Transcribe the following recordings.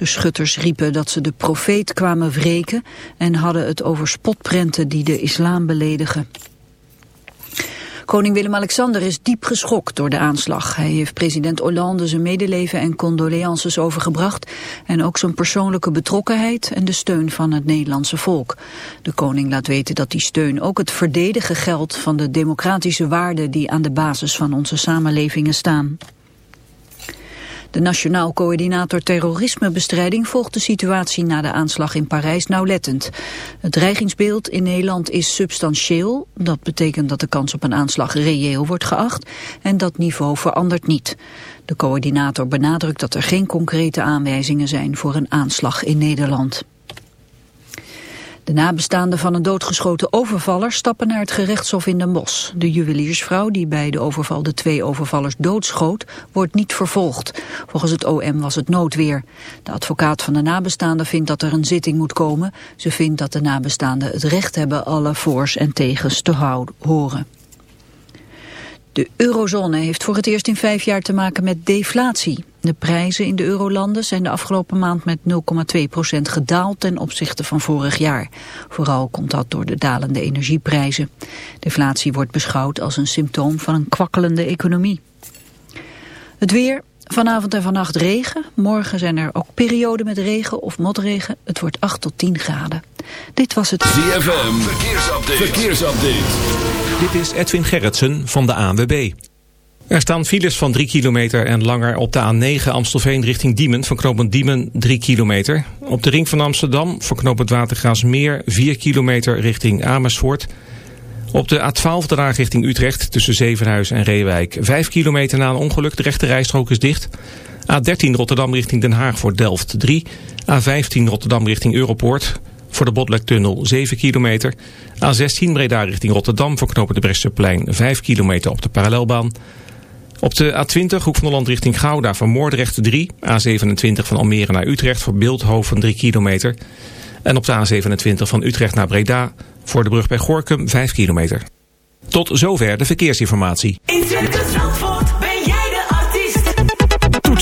De schutters riepen dat ze de profeet kwamen wreken en hadden het over spotprenten die de islam beledigen. Koning Willem-Alexander is diep geschokt door de aanslag. Hij heeft president Hollande zijn medeleven en condoleances overgebracht... en ook zijn persoonlijke betrokkenheid en de steun van het Nederlandse volk. De koning laat weten dat die steun ook het verdedigen geldt... van de democratische waarden die aan de basis van onze samenlevingen staan. De Nationaal Coördinator Terrorismebestrijding volgt de situatie na de aanslag in Parijs nauwlettend. Het dreigingsbeeld in Nederland is substantieel. Dat betekent dat de kans op een aanslag reëel wordt geacht en dat niveau verandert niet. De coördinator benadrukt dat er geen concrete aanwijzingen zijn voor een aanslag in Nederland. De nabestaanden van een doodgeschoten overvaller stappen naar het gerechtshof in Den Bosch. De juweliersvrouw die bij de overval de twee overvallers doodschoot, wordt niet vervolgd. Volgens het OM was het noodweer. De advocaat van de nabestaanden vindt dat er een zitting moet komen. Ze vindt dat de nabestaanden het recht hebben alle voors en tegens te horen. De eurozone heeft voor het eerst in vijf jaar te maken met deflatie. De prijzen in de eurolanden zijn de afgelopen maand met 0,2% gedaald ten opzichte van vorig jaar. Vooral komt dat door de dalende energieprijzen. Deflatie wordt beschouwd als een symptoom van een kwakkelende economie. Het weer, Vanavond en vannacht regen. Morgen zijn er ook perioden met regen of motregen. Het wordt 8 tot 10 graden. Dit was het... ZFM, verkeersupdate. verkeersupdate. Dit is Edwin Gerritsen van de ANWB. Er staan files van 3 kilometer en langer op de A9 Amstelveen richting Diemen. Van knooppunt Diemen 3 kilometer. Op de ring van Amsterdam van knooppunt Watergraasmeer 4 kilometer richting Amersfoort... Op de A12 de richting Utrecht tussen Zevenhuis en Reewijk. Vijf kilometer na een ongeluk, de rechte rijstrook is dicht. A13 Rotterdam richting Den Haag voor Delft 3. A15 Rotterdam richting Europoort voor de Botlektunnel 7 kilometer. A16 Breda richting Rotterdam voor knopen de Bresseplein 5 kilometer op de parallelbaan. Op de A20 Hoek van Holland richting Gouda voor Moordrecht 3. A27 van Almere naar Utrecht voor Beeldhoven 3 kilometer. En op de A27 van Utrecht naar Breda voor de brug bij Gorkum 5 kilometer. Tot zover de verkeersinformatie. In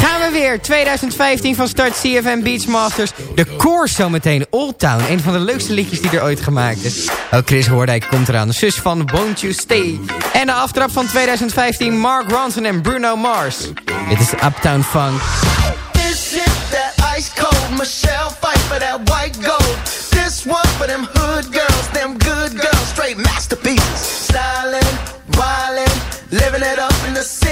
Gaan we weer. 2015 van start CFM Beachmasters. De koor zometeen. Old Town. Een van de leukste liedjes die er ooit gemaakt is. Ook Chris Hoordijk komt eraan. De zus van Won't You Stay. En de aftrap van 2015 Mark Ronson en Bruno Mars. Dit is Uptown Funk. This shit, that ice cold Michelle fight for that white gold. This one for them hood girls, them good girls,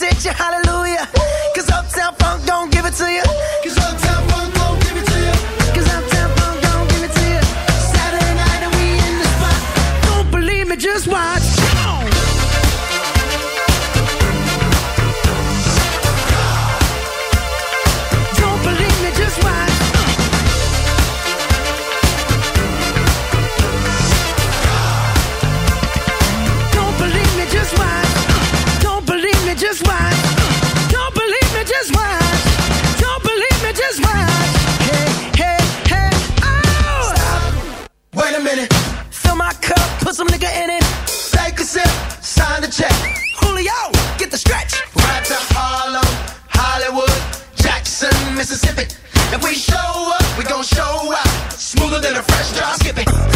hit you, hallelujah. Cause Uptown Funk don't give it to you. Cause Uptown some nigga in it. Take a sip, sign the check. Julio, get the stretch. Right to Harlem, Hollywood, Jackson, Mississippi. If we show up, we gon' show up. Smoother than a fresh drop. Skip it.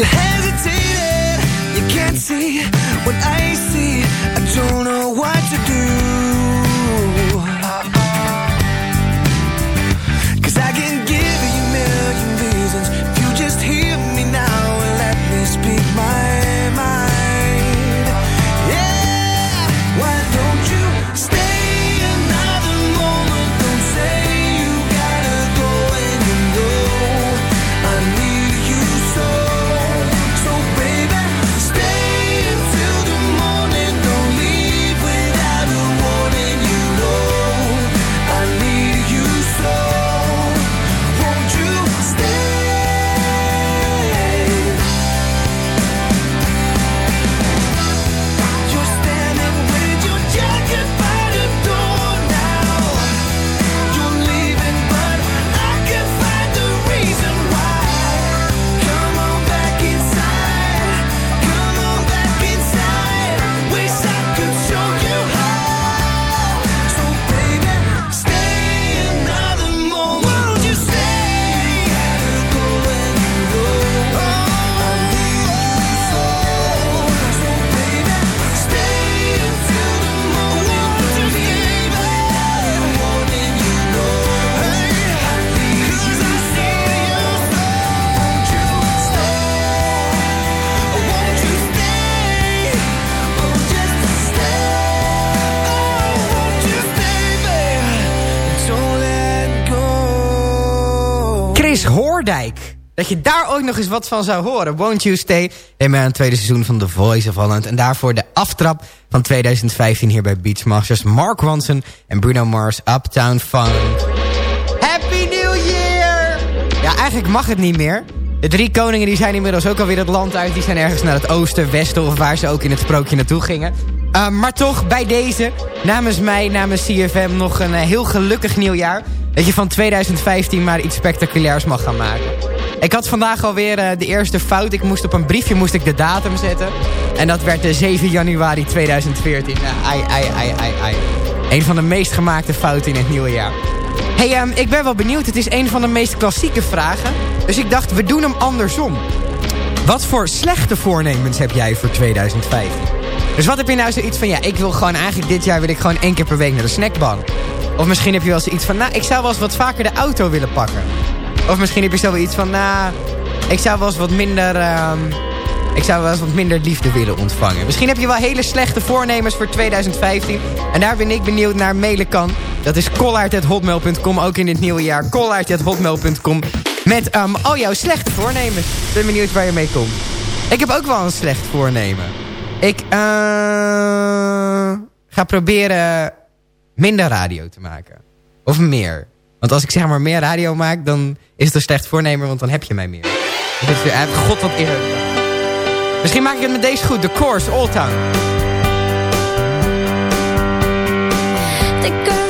You hesitated, you can't see what Dat je daar ook nog eens wat van zou horen. Won't You Stay? Neem aan het tweede seizoen van The Voice of Holland. En daarvoor de aftrap van 2015 hier bij Beachmasters. Mark Ronson en Bruno Mars, Uptown Funk. Happy New Year! Ja, eigenlijk mag het niet meer. De drie koningen die zijn inmiddels ook alweer het land uit. Die zijn ergens naar het oosten, westen of waar ze ook in het sprookje naartoe gingen. Uh, maar toch, bij deze, namens mij, namens CFM, nog een uh, heel gelukkig nieuwjaar. Dat je van 2015 maar iets spectaculairs mag gaan maken. Ik had vandaag alweer uh, de eerste fout. Ik moest op een briefje moest ik de datum zetten. En dat werd de 7 januari 2014. ai, ai, ai, ai, ai. Een van de meest gemaakte fouten in het nieuwe jaar. hey, um, ik ben wel benieuwd. Het is een van de meest klassieke vragen. Dus ik dacht, we doen hem andersom. Wat voor slechte voornemens heb jij voor 2015? Dus wat heb je nou zoiets van... Ja, ik wil gewoon eigenlijk dit jaar wil ik gewoon één keer per week naar de snackbank. Of misschien heb je wel zoiets van... Nou, ik zou wel eens wat vaker de auto willen pakken. Of misschien heb je zo wel iets van... Nou, ik zou wel eens wat minder... Um, ik zou wel eens wat minder liefde willen ontvangen. Misschien heb je wel hele slechte voornemens voor 2015. En daar ben ik benieuwd naar mailen. Dat is kollaert.hotmail.com, ook in dit nieuwe jaar. kollaert.hotmail.com met um, al jouw slechte voornemens. Ik ben benieuwd waar je mee komt. Ik heb ook wel een slecht voornemen. Ik uh, ga proberen minder radio te maken. Of meer. Want als ik zeg maar meer radio maak, dan is het een slecht voornemen, want dan heb je mij meer. Dus is god wat eerder. Misschien maak ik het met deze goed. The Course, Old Town. The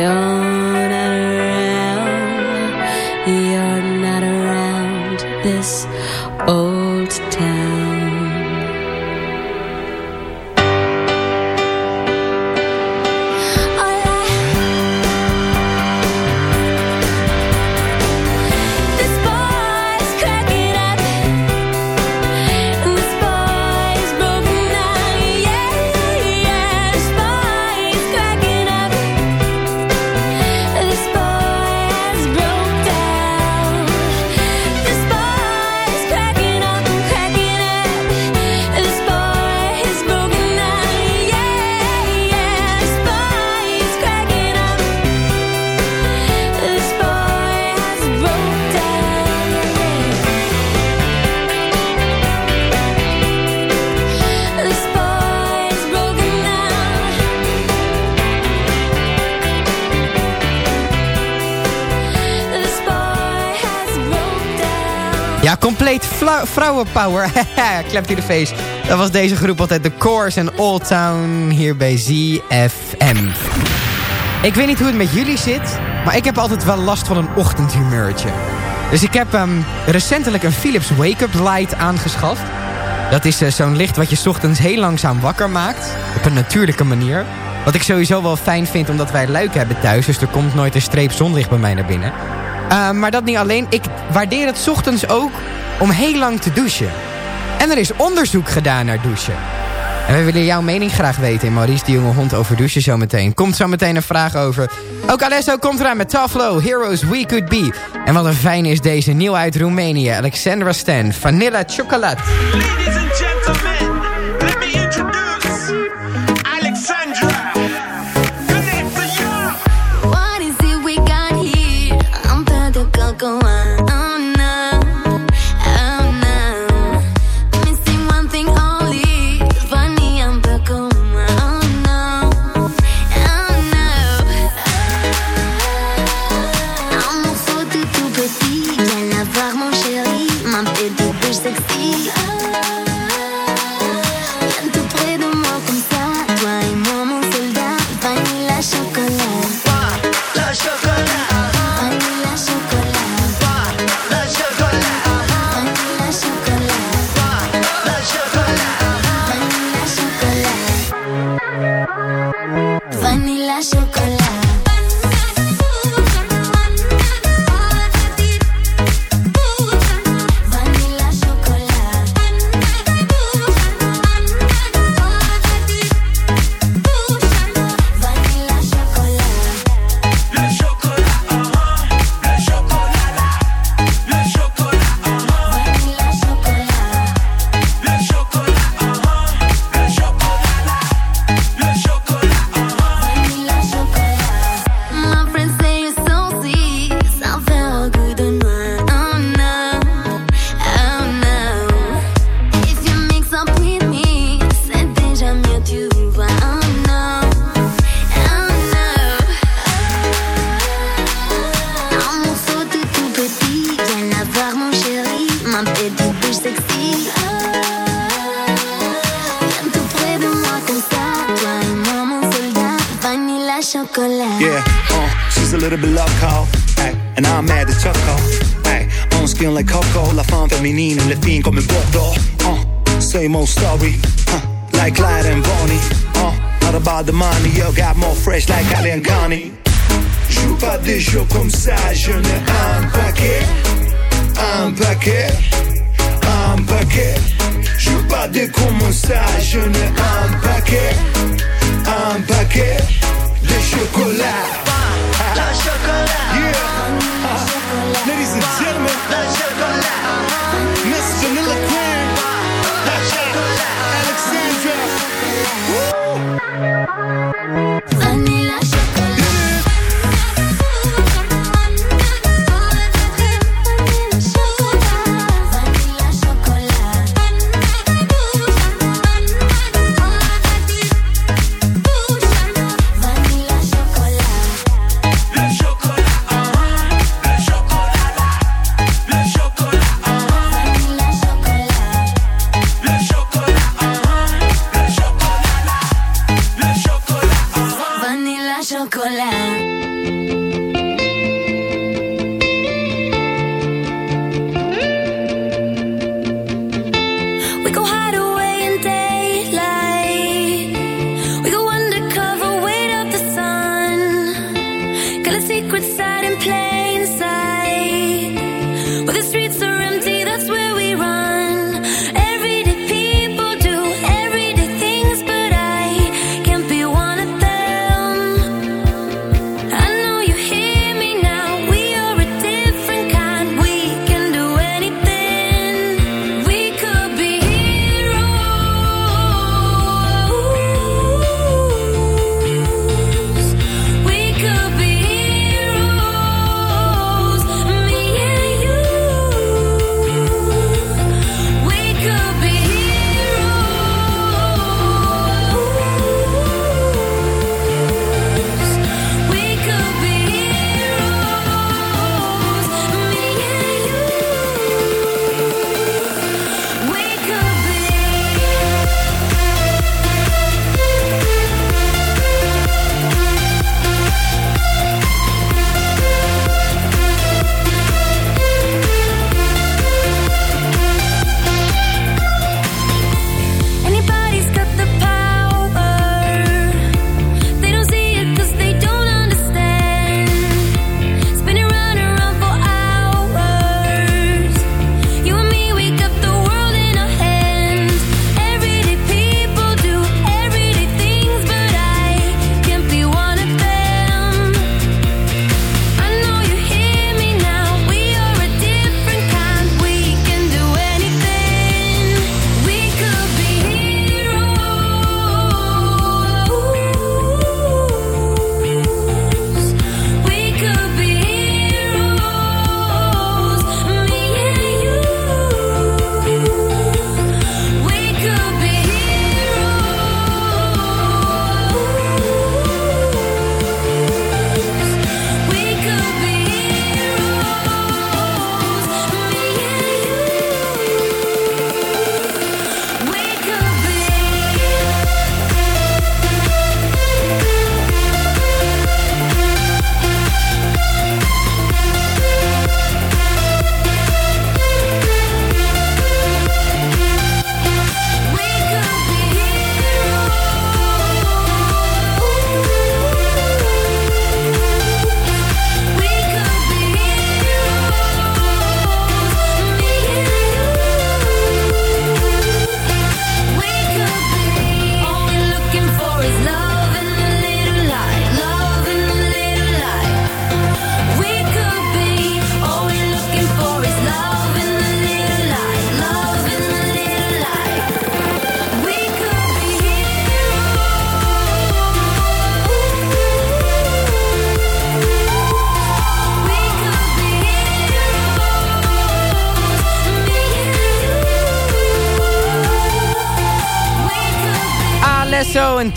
You're not around. You're not around this vrouwenpower. Klept in de face. Dat was deze groep altijd de Course en Old Town hier bij ZFM. Ik weet niet hoe het met jullie zit, maar ik heb altijd wel last van een ochtendhumeurtje. Dus ik heb ehm, recentelijk een Philips Wake-up Light aangeschaft. Dat is eh, zo'n licht wat je ochtends heel langzaam wakker maakt. Op een natuurlijke manier. Wat ik sowieso wel fijn vind omdat wij luiken hebben thuis. Dus er komt nooit een streep zonlicht bij mij naar binnen. Uh, maar dat niet alleen. Ik waardeer het ochtends ook om heel lang te douchen. En er is onderzoek gedaan naar douchen. En we willen jouw mening graag weten in Maurice de Jonge Hond over douchen zometeen. Komt zo meteen een vraag over. Ook Alesso komt eraan met Taflo, Heroes We Could Be. En wat een fijn is deze nieuw uit Roemenië. Alexandra Stan, Vanilla Chocolate. Ladies and gentlemen, Chocolat. Yeah, uh, she's a little bit loco, ay, and I'm mad at Choco. Ay, on skin like Coco, la femme féminine, le fin comme un Bordeaux. Uh, same old story, uh, like Clyde and Bonnie. Uh, not about the money, yo, got more fresh like Ali and Connie. Joue pas des jeux comme ça, je n'ai un paquet, un paquet, un paquet. Joue pas des comme ça, je n'ai un paquet, un paquet chocolat. Ladies and gentlemen, Miss Vanilla Queen. Alexandra.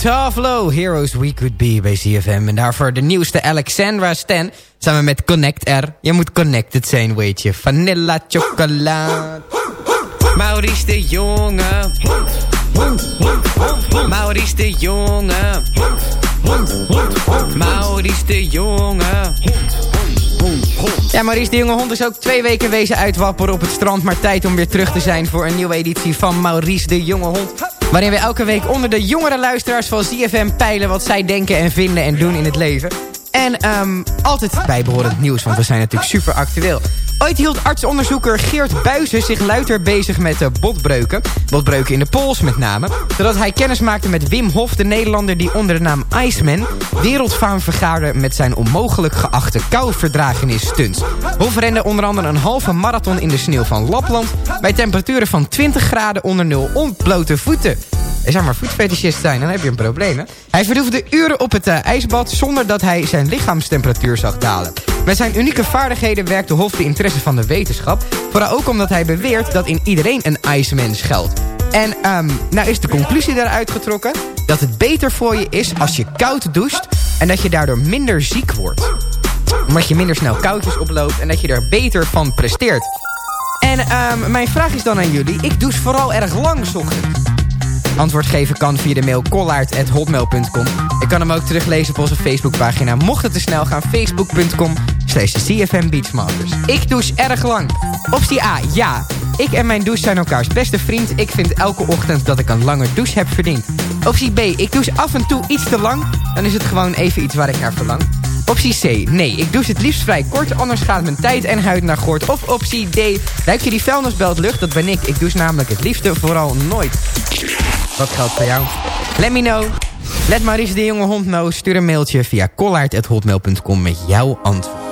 Tavlo, Heroes We Could Be bij CFM. En daarvoor de nieuwste Alexandra Stan, samen met Connect R. Je moet connected zijn, weet je. Vanilla chocolade. Maurice de Jonge. Maurice de Jonge. Maurice de Jonge. Ja, Maurice de Jonge Hond is ook twee weken wezen uitwapperen op het strand. Maar tijd om weer terug te zijn voor een nieuwe editie van Maurice de Jonge Hond. Waarin we elke week onder de jongere luisteraars van ZFM peilen... wat zij denken en vinden en doen in het leven. En ehm, altijd bijbehorend nieuws, want we zijn natuurlijk super actueel. Ooit hield artsonderzoeker Geert Buizen zich luider bezig met uh, botbreuken. Botbreuken in de pols met name. Zodat hij kennis maakte met Wim Hof, de Nederlander die onder de naam Iceman... wereldfaam vergaarde met zijn onmogelijk geachte kouverdragenis stunts. Hof rende onder andere een halve marathon in de sneeuw van Lapland... bij temperaturen van 20 graden onder nul ontblote voeten. Zou maar voetfetischist zijn, dan heb je een probleem. Hè? Hij verdoefde uren op het uh, ijsbad zonder dat hij zijn lichaamstemperatuur zag dalen. Met zijn unieke vaardigheden werkte Hof de interesse van de wetenschap. Vooral ook omdat hij beweert dat in iedereen een ijsmens geldt. En um, nou is de conclusie daaruit getrokken... dat het beter voor je is als je koud doucht... en dat je daardoor minder ziek wordt. Omdat je minder snel koudjes oploopt... en dat je er beter van presteert. En um, mijn vraag is dan aan jullie... ik douche vooral erg lang ochtends. Antwoord geven kan via de mail kollaert.hotmail.com. Ik kan hem ook teruglezen op onze Facebookpagina. Mocht het te snel gaan, facebook.com slash CFM Beachmasters. Ik douche erg lang. Optie A, ja. Ik en mijn douche zijn elkaars beste vriend. Ik vind elke ochtend dat ik een lange douche heb verdiend. Optie B, ik douche af en toe iets te lang. Dan is het gewoon even iets waar ik naar verlang. Optie C, nee, ik douche het liefst vrij kort, anders gaat mijn tijd en huid naar gort. Of optie D, ruik je die vuilnisbelt lucht? Dat ben ik. Ik douche namelijk het liefste vooral nooit. Wat geldt voor jou? Let me know. Let Maurice de Jonge Hond know. Stuur een mailtje via kollaert.hotmail.com met jouw antwoord.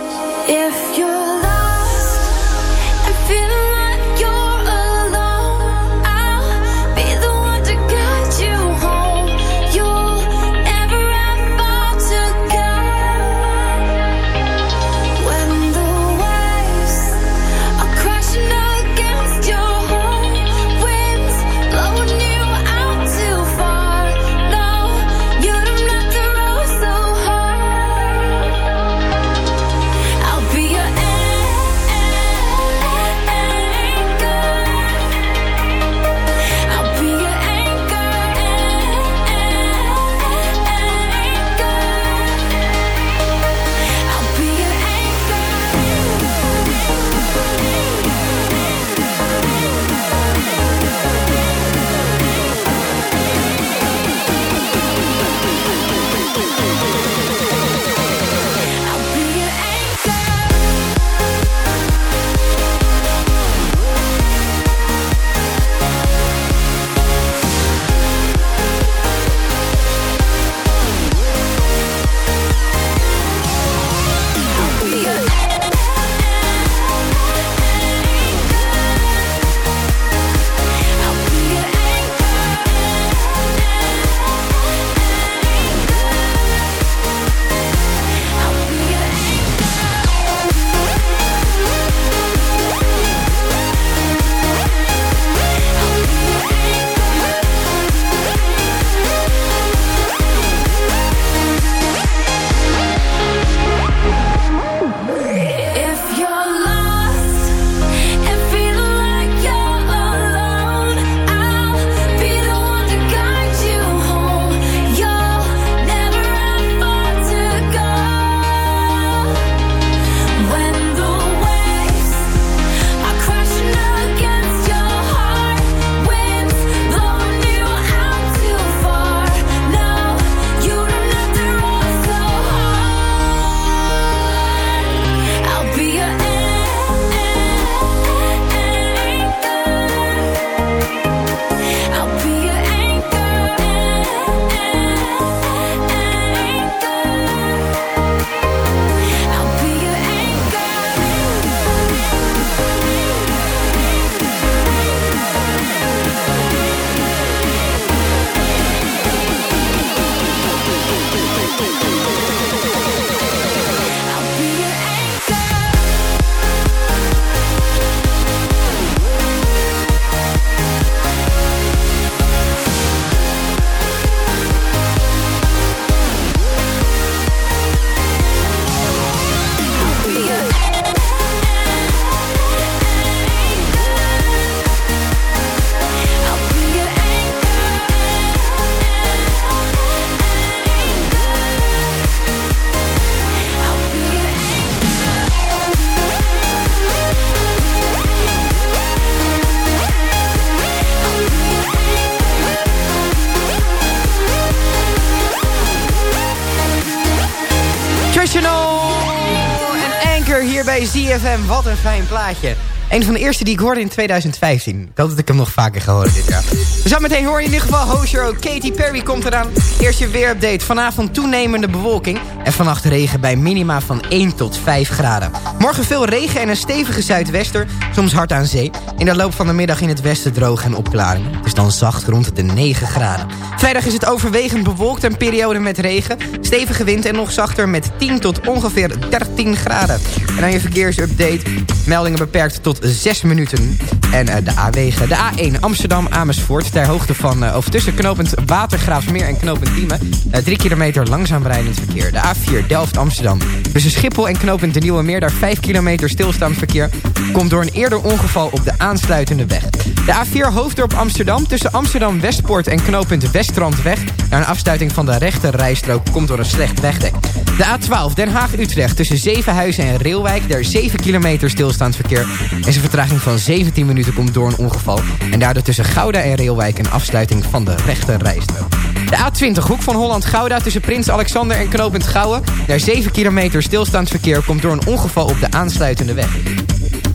ZFM. Wat een fijn plaatje. Een van de eerste die ik hoorde in 2015. Ik hoop dat ik hem nog vaker ga horen dit jaar. Dus meteen hoor je in ieder geval ook. Katy Perry komt eraan. Eerst je weerupdate. Vanavond toenemende bewolking. En vannacht regen bij minima van 1 tot 5 graden. Morgen veel regen en een stevige zuidwester. Soms hard aan zee. In de loop van de middag in het westen droog en opklaringen. Het is dan zacht rond de 9 graden. Vrijdag is het overwegend bewolkt en periode met regen. Stevige wind en nog zachter met 10 tot ongeveer 13 graden. En dan je verkeersupdate. Meldingen beperkt tot 6 minuten. En eh, de A-wegen. De A1 Amsterdam-Amersfoort. Ter hoogte van, eh, of tussen knooppunt Watergraafsmeer en knooppunt Diemen. 3 kilometer langzaam rijdend verkeer. De A4 Delft-Amsterdam. Tussen Schiphol en knooppunt De Nieuwe Meer. Daar 5 kilometer stilstaand verkeer. Komt door een eerder ongeval op de aansluitende weg. De A4 Hoofddorp Amsterdam. Tussen Amsterdam Westpoort en knooppunt Westrandweg. Naar een afsluiting van de rechter rijstrook. Komt door een slecht wegdek. De A12 Den Haag-Utrecht. Tussen Zevenhuizen en Reelwijk. Daar 7 kilometer stilstaand verkeer. En zijn vertraging van 17 minuten komt door een ongeval. En daardoor tussen Gouda en Reelwijk een afsluiting van de rechter rijstrook. De A20 Hoek van Holland-Gouda tussen Prins Alexander en Knopend Gouwen. Daar 7 kilometer stilstaand verkeer komt door een ongeval op de aansluitende weg.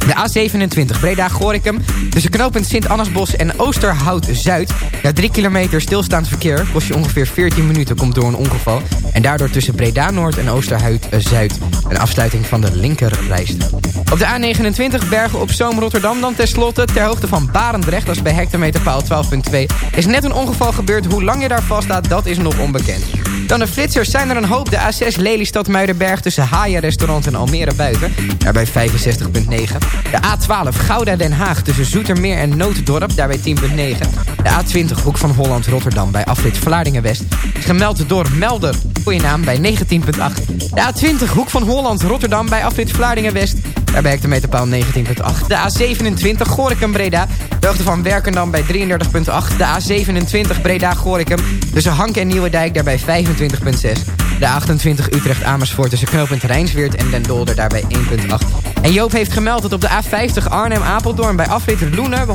De A27 Breda-Gorikum tussen knooppunt Sint-Annasbos en Oosterhout-Zuid. Na 3 kilometer stilstaand verkeer kost je ongeveer 14 minuten komt door een ongeval. En daardoor tussen Breda-Noord en Oosterhout-Zuid een afsluiting van de linkerrijstrook. Op de A29 Bergen op Zoom Rotterdam dan tenslotte ter hoogte van Barendrecht. Dat is bij hectometerpaal 12.2. Is net een ongeval gebeurd. Hoe lang je daar vast staat, dat is nog onbekend. Dan de flitsers zijn er een hoop. De A6 Lelystad Muidenberg tussen Haaien Restaurant en Almere Buiten. Daarbij 65.9. De A12 Gouda Den Haag tussen Zoetermeer en Nooddorp. Daarbij 10.9. De A20 Hoek van Holland Rotterdam bij afrit Vlaardingen West. Gemeld door Melder. Goeie naam bij 19.8. De A20 Hoek van Holland Rotterdam bij afrit Vlaardingen West. Daarbij hectometerpaal 19.8. De A27 Gorikum Breda. De hoogte van Werkendam bij 33.8. De A27 Breda Gorikum. Tussen Hank en Nieuwedijk daarbij 25.6. De A28 Utrecht Amersfoort tussen knooppunt Rijnsweert en Den Dolder daarbij 1.8. En Joop heeft gemeld dat op de A50 Arnhem Apeldoorn bij afrit Loenen 197.2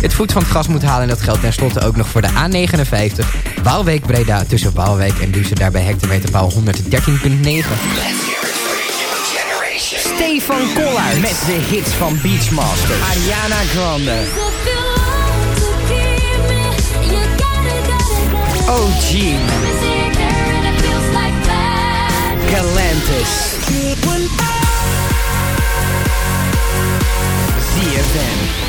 het voet van het gas moet halen. En dat geldt tenslotte ook nog voor de A59 Waalwijk Breda tussen Waalwijk en Duzen daarbij hectometerpaal 113.9. Stefan Koller met de hits van Beachmasters. Ariana Grande. OG. Galantis. ZFM.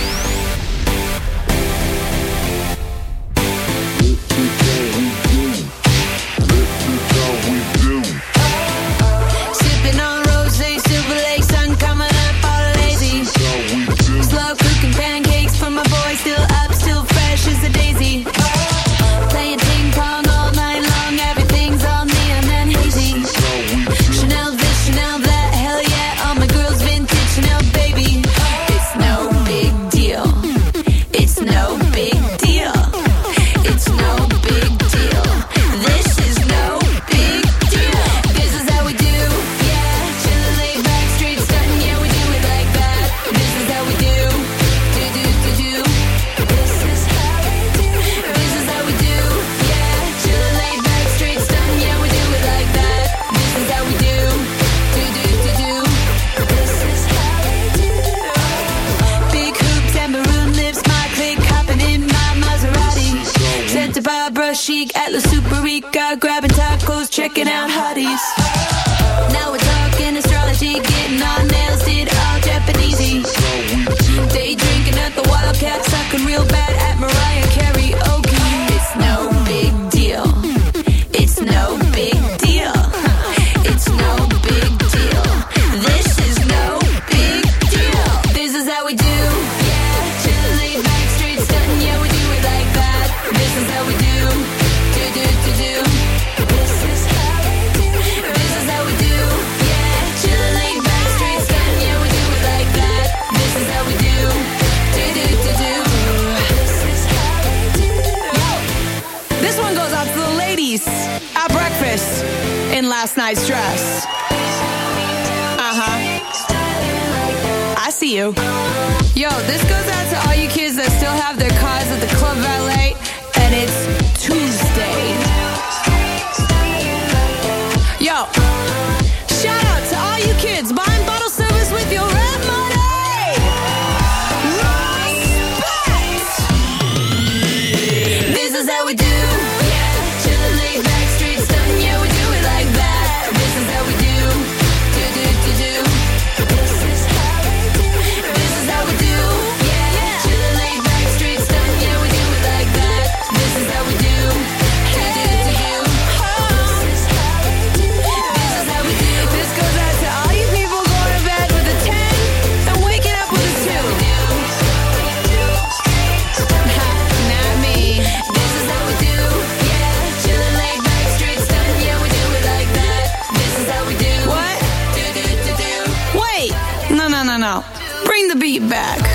last night's dress. Uh huh. I see you. Yo, this goes out to all you kids that still have their cars at the club valet, and it's Tuesday. Yo, shout out to all you kids. Bye. back.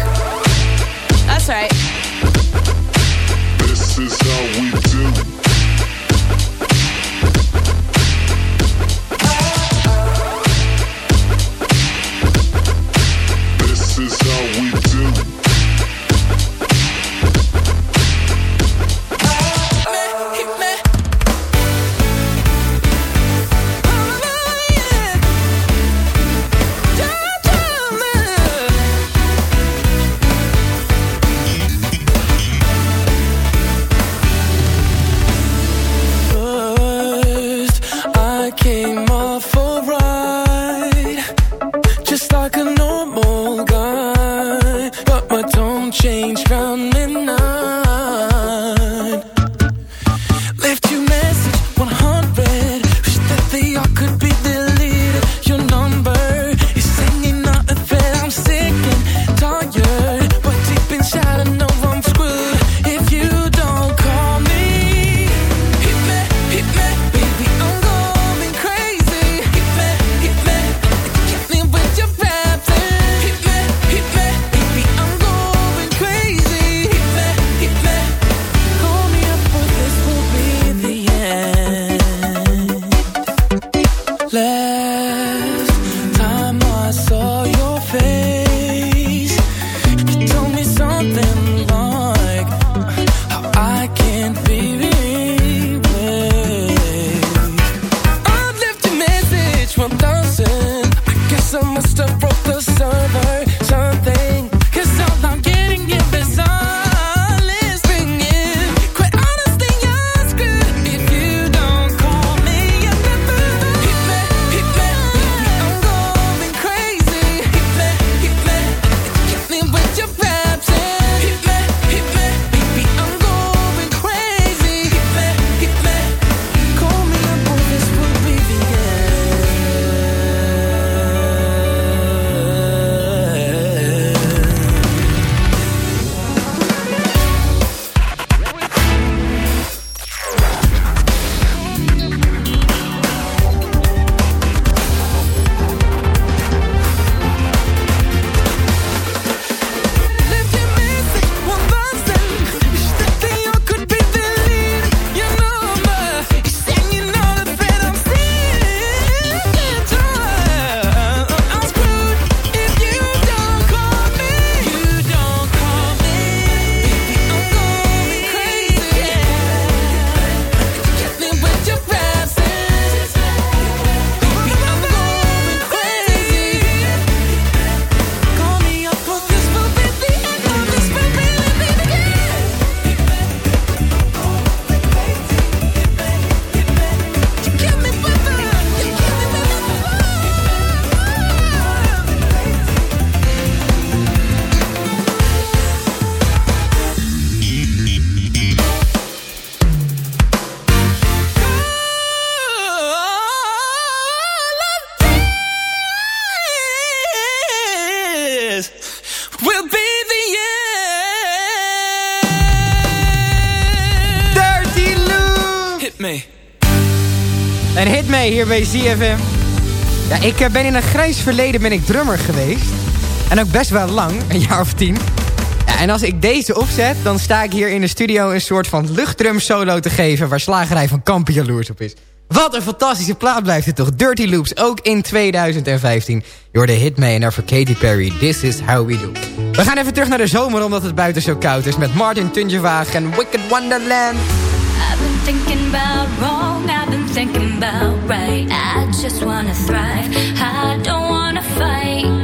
drowning now hier bij ZFM. Ja, ik eh, ben in een grijs verleden ben ik drummer geweest. En ook best wel lang, een jaar of tien. Ja, en als ik deze opzet, dan sta ik hier in de studio... een soort van luchtdrum solo te geven... waar Slagerij van Kampen jaloers op is. Wat een fantastische plaat blijft het toch. Dirty Loops, ook in 2015. Je hoorde hit mee en daarvoor Katy Perry. This is how we do. We gaan even terug naar de zomer omdat het buiten zo koud is... met Martin Tunjevaag en Wicked Wonderland. I've been thinking about wrong thinking about right. I just wanna thrive. I don't wanna fight.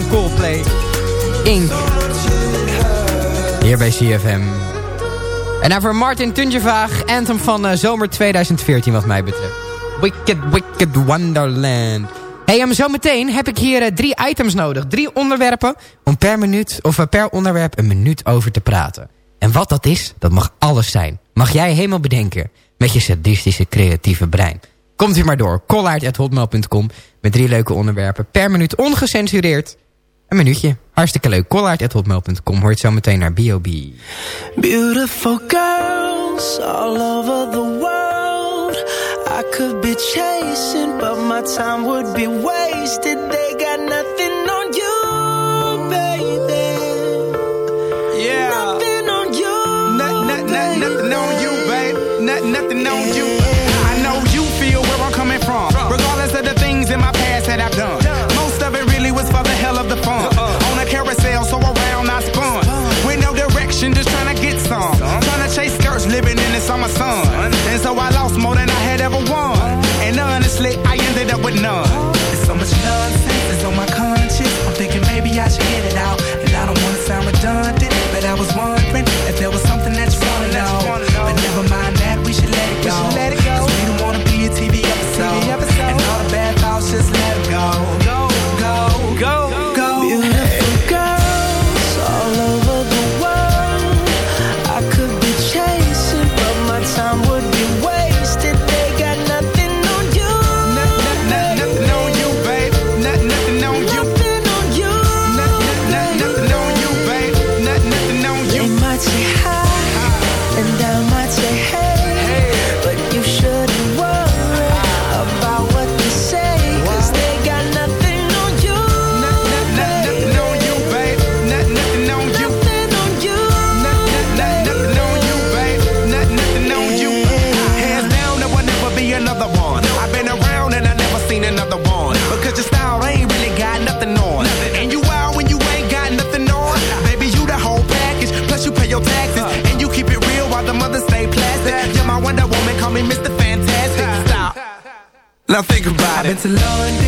van Coldplay. Ink. Hier bij CFM. En daarvoor Martin Tunjevaag, anthem van eh, zomer 2014 wat mij betreft. Wicked, wicked wonderland. Hey, zometeen heb ik hier eh, drie items nodig. Drie onderwerpen om per, minuut, of, eh, per onderwerp een minuut over te praten. En wat dat is, dat mag alles zijn. Mag jij helemaal bedenken met je sadistische creatieve brein. Komt u maar door, kollaard.hotmail.com met drie leuke onderwerpen per minuut ongecensureerd een minuutje. Hartstikke leuk. Collard.hotmail.com hoort zo meteen naar B.O.B. Beautiful girls all over the world. I could be chasing, but my time would be wasted. They got nothing on you, baby. Yeah. Nothing on you, not, Nothing on you, babe. nothing on you. I know you feel where I'm coming from. Regardless of the things in my past that I've done. Most of it really was for the with none. to low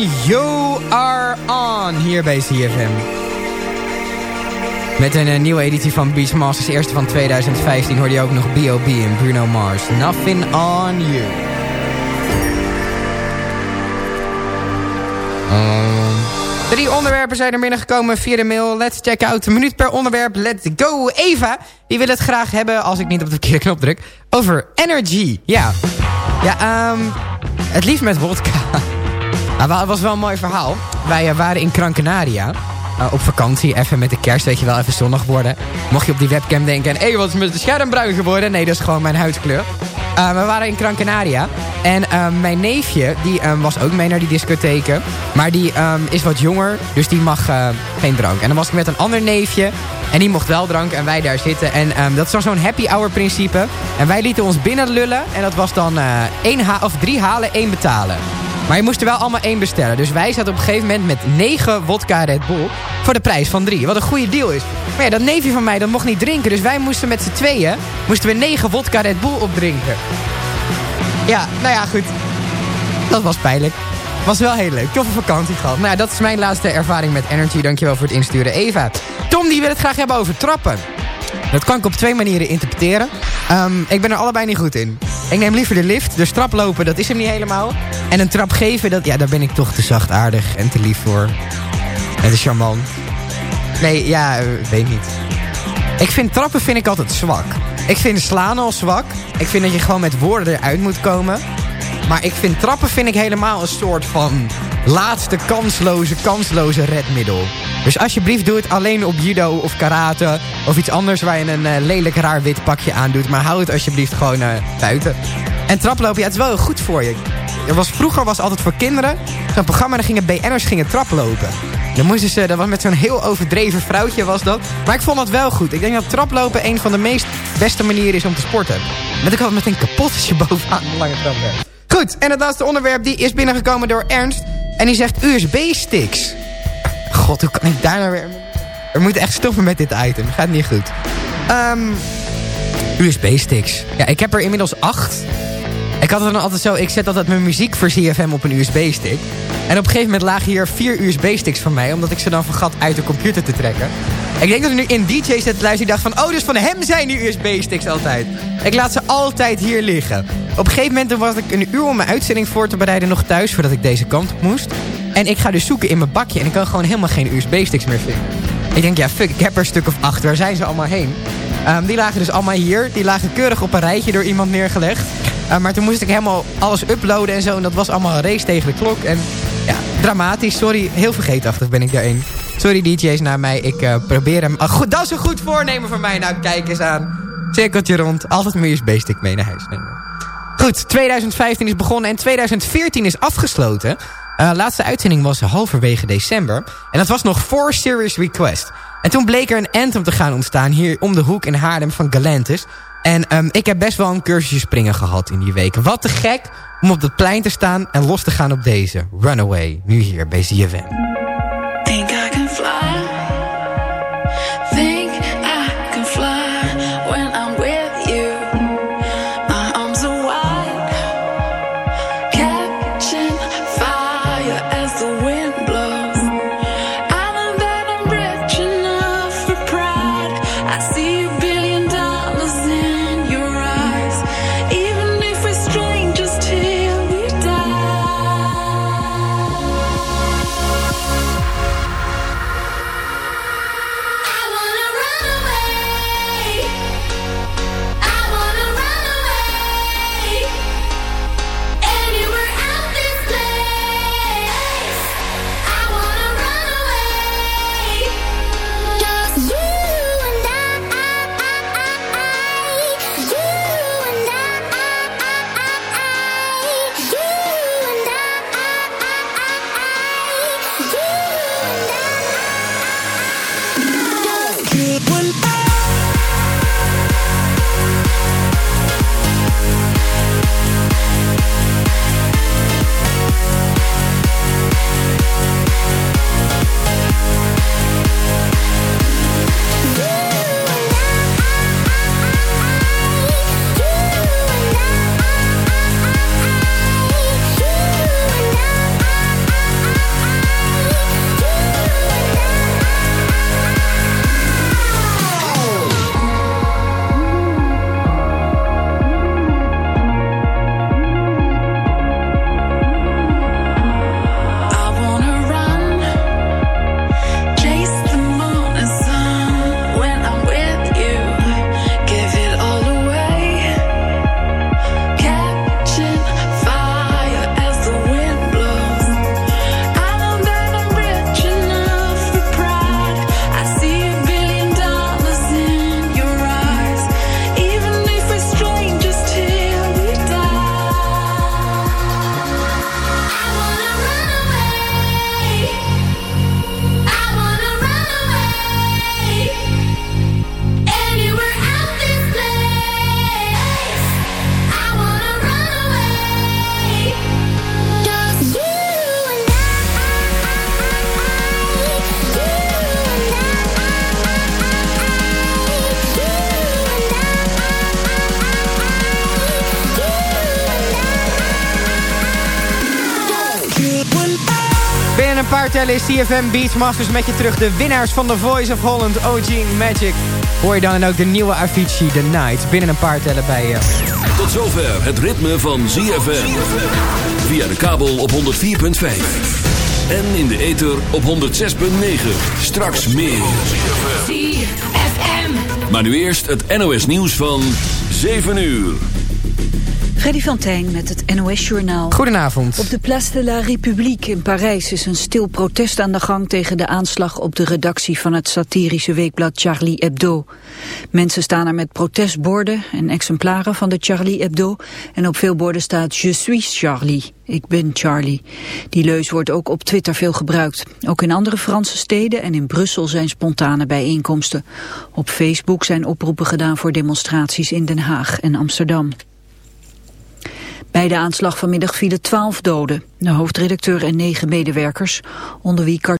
You are on. Hier bij CFM. Met een eh, nieuwe editie van Beachmasters, eerste van 2015, hoorde je ook nog B.O.B. en Bruno Mars. Nothing on you. Ehm, drie onderwerpen zijn er binnengekomen via de mail. Let's check out. Een minuut per onderwerp. Let's go. Eva, die wil het graag hebben, als ik niet op de verkeerde knop druk, over energy. Ja, ja ehm, het liefst met vodka. Nou, wel, het was wel een mooi verhaal. Wij eh, waren in Krankenaria. eh, op vakantie, even met de kerst, weet je wel, even zonnig worden. Mocht je op die webcam denken, hé, wat is de scherm bruin geworden? Nee, dat is gewoon mijn huidskleur. Eh, we waren in Krankenaria. En eh, mijn neefje, die eh, was ook mee naar die discotheken. Maar die eh, is wat jonger, dus die mag geen drank. En dan was ik met een ander neefje. En die mocht wel drank en wij daar zitten. En ehm, dat is dan zo'n happy hour principe. En wij lieten ons binnen lullen. En dat was dan één of drie halen, één betalen. Maar je moest er wel allemaal één bestellen. Dus wij zaten op een gegeven moment met negen vodka Red Bull. Voor de prijs van drie. Wat een goede deal is. Maar ja, dat neefje van mij dat mocht niet drinken. Dus wij moesten met z'n tweeën moesten we negen vodka Red Bull opdrinken. Ja, nou ja, goed. Dat was pijnlijk. Was wel heel leuk. Toffe vakantie gehad. Nou dat is mijn laatste ervaring met Energy. Dankjewel voor het insturen. Eva. Tom die wil het graag hebben over trappen. Dat kan ik op twee manieren interpreteren. Ehm, ik ben er allebei niet goed in. Ik neem liever de lift. Dus traplopen, dat is hem niet helemaal. En een trap geven, dat, ja, daar ben ik toch te zachtaardig en te lief voor. En te charmant. Nee, ja, eh, weet niet. Ik vind trappen vind ik altijd zwak. Ik vind slaan al zwak. Ik vind dat je gewoon met woorden eruit moet komen. Maar ik vind trappen vind ik helemaal een soort van laatste kansloze, kansloze redmiddel. Dus alsjeblieft doe het alleen op judo of karate of iets anders waar je een eh, lelijk raar wit pakje aandoet. Maar hou het alsjeblieft gewoon eh, buiten. En traplopen, ja, het is wel goed voor je. er was, vroeger was altijd voor kinderen zo'n programma... dan gingen BN'ers gingen traplopen. Dan moesten ze, dat was met zo'n heel overdreven vrouwtje was dat. Maar ik vond dat wel goed. Ik denk dat traplopen een van de meest beste manieren is om te sporten. Met ik altijd met een kapotje bovenaan een lange trap. Goed, en het laatste onderwerp die is binnengekomen door Ernst. En die zegt USB-sticks. God, hoe kan ik daar nou weer... We moeten echt stoppen met dit item. Gaat niet goed. Ehm USB-sticks. Ja, ik heb er inmiddels acht. Ik had het dan altijd zo... Ik zet altijd mijn muziek voor CFM op een USB-stick. En op een gegeven moment lagen hier vier USB-sticks van mij... omdat ik ze dan vergat uit de computer te trekken. Ik denk dat er nu in DJ set luister. Ik dacht van... Oh, dus van hem zijn die USB-sticks altijd. Ik laat ze altijd hier liggen. Op een gegeven moment was ik een uur om mijn uitzending voor te bereiden... nog thuis voordat ik deze kant op moest. En ik ga dus zoeken in mijn bakje... en ik kan gewoon helemaal geen USB-sticks meer vinden. Ik denk, ja, fuck, ik heb er een stuk of acht. Waar zijn ze allemaal heen? Ehm, die lagen dus allemaal hier. Die lagen keurig op een rijtje door iemand neergelegd. Uh, maar toen moest ik helemaal alles uploaden en zo. En dat was allemaal een race tegen de klok. En ja, dramatisch. Sorry, heel vergeetachtig ben ik daarin. Sorry DJ's naar mij. Ik uh, probeer hem... Ah, goed, dat is een goed voornemen voor mij. Nou, kijk eens aan. Cirkeltje rond. Altijd mijn USB-stick mee naar huis nemen. Goed, 2015 is begonnen en 2014 is afgesloten. Uh, laatste uitzending was halverwege december. En dat was nog voor Serious Request. En toen bleek er een anthem te gaan ontstaan hier om de hoek in Haarlem van Galantis. En um, ik heb best wel een cursusje springen gehad in die weken. Wat te gek om op het plein te staan en los te gaan op deze. Runaway, nu hier bij ZFM. fly. Is CFM Beachmasters met je terug. De winnaars van The Voice of Holland, OG Magic. Hoor je dan en ook de nieuwe Avicii, The Night. Binnen een paar tellen bij je. Tot zover het ritme van ZFM. Via de kabel op 104.5. En in de ether op 106.9. Straks meer. Maar nu eerst het NOS nieuws van 7 uur. Freddy van Tijn met het NOS-journaal. Goedenavond. Op de Place de la République in Parijs is een stil protest aan de gang tegen de aanslag op de redactie van het satirische weekblad Charlie Hebdo. Mensen staan er met protestborden en exemplaren van de Charlie Hebdo en op veel borden staat Je suis Charlie. Ik ben Charlie. Die leus wordt ook op Twitter veel gebruikt. Ook in andere Franse steden en in Brussel zijn spontane bijeenkomsten. Op Facebook zijn oproepen gedaan voor demonstraties in Den Haag en Amsterdam. Bij de aanslag vanmiddag vielen twaalf doden. De hoofdredacteur en negen medewerkers, onder wie